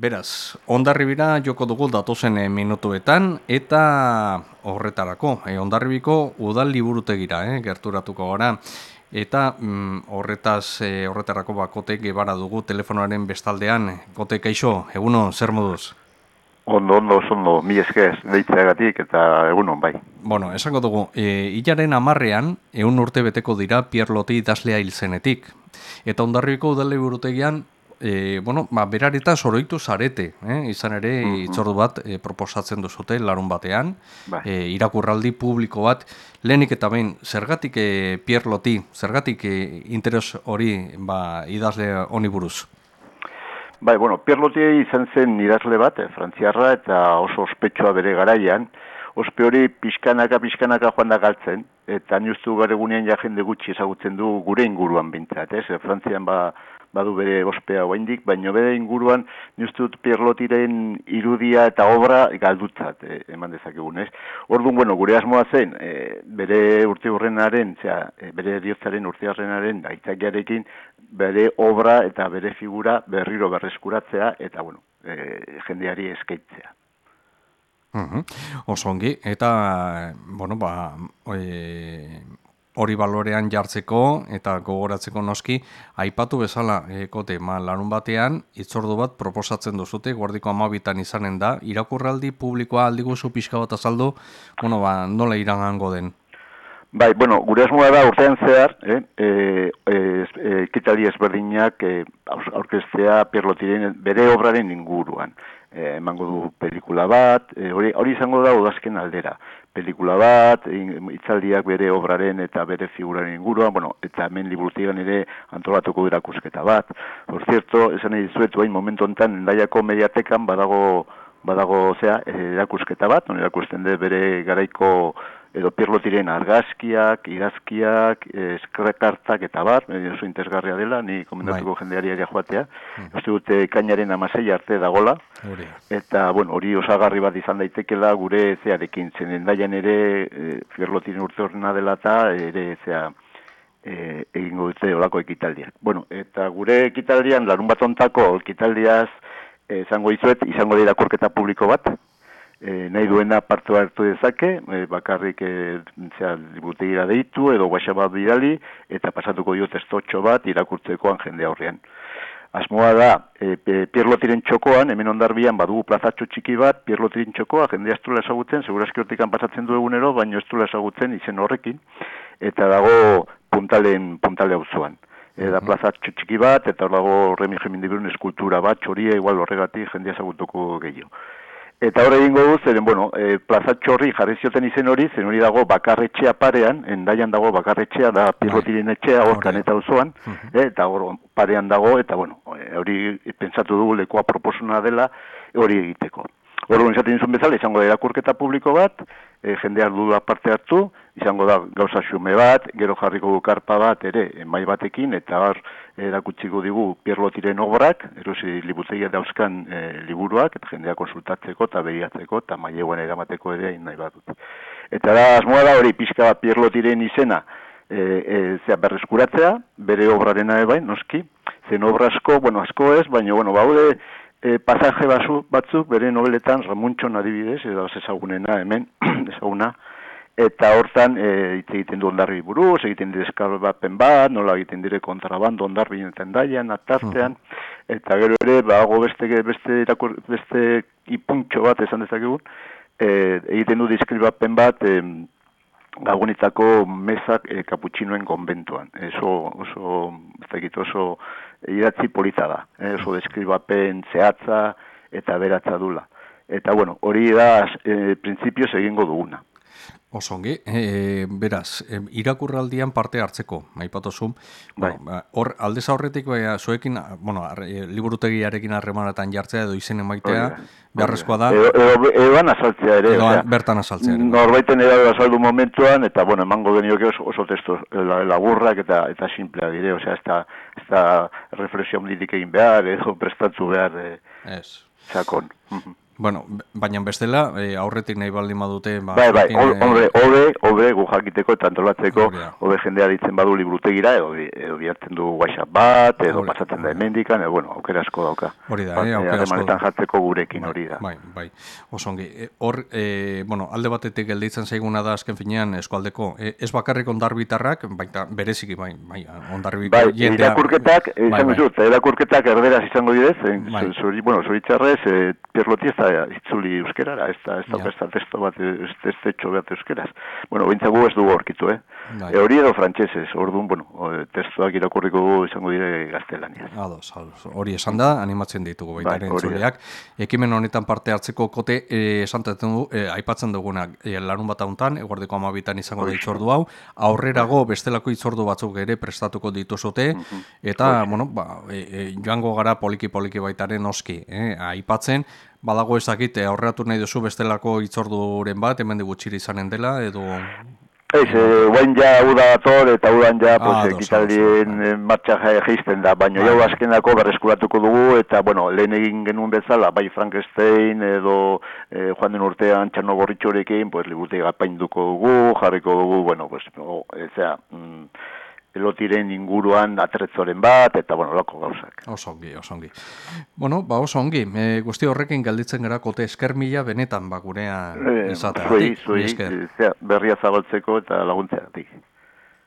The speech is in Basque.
Beraz, ondarribira joko dugu datozen eh, minutuetan eta horretarako, e, ondarribiko udal liburutegira, eh, gerturatuko gara. Eta mm, horretaz, e, horretarako bakote gebara dugu telefonoaren bestaldean. Kote, kaixo, eguno, zer moduz? Ondo, ondo, ondo, mi eskez, deitzeagatik eta egunon, bai. Bueno, esango dugu, e, ilaren amarrean, egun urte beteko dira Pierloti idazlea hil zenetik. Eta ondarribiko udal liburutegian e, bueno, ba, berareta soroitu zarete, eh? izan ere mm -hmm. itzordu bat e, proposatzen duzute larun batean, e, irakurraldi publiko bat, lehenik eta behin, zergatik e, Pierre Loti, zergatik e, interes hori ba, idazle honi buruz? Bai, bueno, Pierre Loti izan zen idazle bat, e, frantziarra, eta oso ospetsua bere garaian, ospe hori pixkanaka, pixkanaka joan da galtzen, eta niuztu garegunean ja jende gutxi ezagutzen du gure inguruan bintzat, ez? Frantzian ba, badu bere ospea oraindik, baino bere inguruan nustut Pierlotiren irudia eta obra galdutzat e, eman dezakegun, ez? Orduan, bueno, gure asmoa zen, e, bere urte hurrenaren, e, bere diotzaren urte hurrenaren aitzakiarekin bere obra eta bere figura berriro berreskuratzea eta bueno, e, jendeari eskaitzea. Uh Osongi, eta, bueno, ba, e, hori balorean jartzeko eta gogoratzeko noski, aipatu bezala, ekote, ma, larun batean, itzordu bat proposatzen duzute, guardiko amabitan izanen da, irakurraldi publikoa aldigu zu pixka bat azaldu, bueno, ba, nola irangango den? Bai, bueno, gure asmoa da urtean zehar, eh, eh, eh, kitali ezberdinak eh, aurkeztea Pierlotiren bere obraren inguruan. Eh, emango du pelikula bat, eh, hori, hori izango da udazken aldera pelikula bat, itzaldiak bere obraren eta bere figuraren inguruan, bueno, eta hemen liburutigan ere antolatuko irakusketa bat. Por cierto, esan nahi dizuetu hain momentu enten, endaiako mediatekan badago, badago, zea, erakusketa bat, non erakusten de bere garaiko edo pirlotiren argazkiak, idazkiak, eskrekartak eta bat, oso interesgarria dela, ni komendatuko bai. jendeari ere joatea. Mm. dute kainaren amasei arte dagola. Eta, bueno, hori osagarri bat izan daitekela gure zearekin. Zen endaian ere, e, pirlotiren urte dela eta ere zea e, egingo dute olako ekitaldiak. Bueno, eta gure ekitaldian, larun bat ontako ekitaldiaz, izango izuet, izango dira korketa publiko bat, e, nahi duena partu hartu dezake, e, bakarrik e, zera, deitu edo guaxa bat bidali, eta pasatuko dio testotxo bat irakurtzekoan jende aurrean. Asmoa da, e, Pierlotiren txokoan, hemen ondarbian badugu plazatxo txiki bat, Pierlotiren txokoa, jende astrula esagutzen, segurazki hortikan pasatzen du egunero, baino astrula esagutzen izen horrekin, eta dago puntalen, puntale. E, da plazatxo txiki bat, eta hor dago Remi Gemindibirun eskultura bat, txoria igual horregatik jende esagutuko gehiago. Eta hori egingo du, zeren, bueno, e, plaza txorri jarri zioten izen hori, zen hori dago bakarretxea parean, endaian dago bakarretxea, da pirrotirin etxea, horkan eta uzuan, e, eta hori parean dago, eta bueno, e, hori pentsatu dugu lekoa proposuna dela, hori egiteko. Hori esaten izan bezala, izango da irakurketa publiko bat, e, jendeak du parte hartu, izango da gauza xume bat, gero jarriko du karpa bat ere, mai batekin, eta har erakutsiko digu pierlotiren obrak, erosi libutegia dauzkan e, liburuak, eta jendea konsultatzeko eta behiatzeko, eta maileguan eramateko ere nahi bat dut. Eta da, asmoa da hori pixka bat pierlotiren izena, e, e, zea berreskuratzea, bere obrarena ebain, noski, zen obra asko, bueno, asko ez, baina, bueno, baude, e, pasaje basu, batzuk bere nobeletan Ramuntxon adibidez, edo ezagunena hemen, ezaguna, eta hortan e, hitz egiten du ondarri buruz, egiten dire eskarbapen bat, nola egiten dire kontrabando ondarri enten daian, atartean, eta gero ere, bago beste, beste, irakur, beste ipuntxo bat esan dezakegun, e, egiten du diskribapen bat, e, gabonitako mesak e, kaputxinoen konbentuan. Eso, oso, ez oso idatzi polita da. E, oso deskribapen zehatza eta beratza dula. Eta bueno, hori da e, printzipioz egingo duguna. Osongi, e, beraz, e, irakurraldian parte hartzeko, aipatozun, bai. Ba, hor, aldez aurretik, bai, zuekin, bueno, e, liburutegiarekin harremanetan jartzea edo izen emaitea, beharrezkoa da. Edo, edo, edo azaltzea ere. Edo bertan azaltzea ere. Norbaiten edo azaldu momentuan, eta, bueno, emango genioke oso, oso testo laburrak eta eta simplea dire, osea, ez da, ez da reflexio egin behar, edo prestatu behar, e, ez. sakon. Bueno, baina bestela, e, aurretik nahi baldin badute... Ba, bai, bai, hobe, hobe, gu jakiteko eta antolatzeko, hobe jendea ditzen badu librutegira, edo, edo bihartzen du WhatsApp bat, edo pasatzen da emendikan, edo, bueno, aukera asko dauka. Hori da, eh, aukera asko. jartzeko gurekin hori da. Bai, bai, osongi. E, hor, e, bueno, alde batetik gelditzen zaiguna da azken finean eskualdeko, e, ez bakarrik ondarbitarrak, baita bereziki, bai, bai, ondarbiko bai, jendea... Irakurketak, bai, izan bai. irakurketak erderaz izango direz, bai. zuri, bueno, zuri txarrez, e, Pierloti itzuli euskerara, ez da, ez da, ez da testo bat, ez ez da, bat euskeraz. Bueno, bintzagu ez dugu horkitu, eh? Bai. E hori edo frantsesez, orduan, bueno, testoak irakurriko dugu izango dire gaztelania. Ados, ados. Hori esan da, animatzen ditugu baita bai, entzuleak. Ekimen honetan parte hartzeko kote, eh, esantatzen du, eh, aipatzen dugunak, eh, larun bat hauntan, eguardeko amabitan izango da itzordu hau, aurrerago bestelako itzordu batzuk ere prestatuko dituzote, eta, bueno, ba, e, e, joango gara poliki-poliki baitaren oski, eh, aipatzen, Badago ezakit, aurreatu nahi duzu bestelako itzorduren bat, hemen digutxiri izanen dela, edo... Ez, e, guain ja uda dator eta udan ja ah, pues, ekitaldien eh, martxa jaisten da, baina jau azkenako berreskuratuko dugu eta bueno, lehen egin genuen bezala, bai Frankenstein edo e, joan den urtean txano gorritxorekin, pues, libute gapainduko dugu, jarriko dugu, bueno, pues, o, ezea, mm, elotiren inguruan atretzoren bat, eta, bueno, loko gauzak. Osongi, osongi. Bueno, ba, osongi, e, guzti horrekin galditzen gara kote esker mila benetan, ba, gurea e, izatea. Zui, zui, berria zabaltzeko eta laguntzeatik.